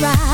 cry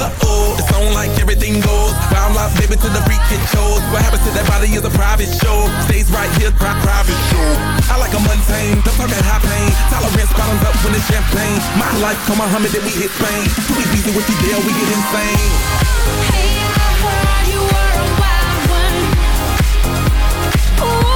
uh-oh. It's on like everything goes. Wild out, baby, to the freak it shows. What happens to that body is a private show. Stays right here, pri private show. I like a mundane, don't talk that high pain. Tolerance bottoms up when it's champagne. My life, come on, Muhammad, then we hit Spain. Too easy with you there, we get insane. Hey, I heard you were a wild one. Ooh.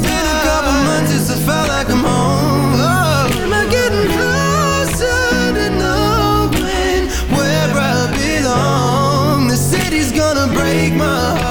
Break my heart.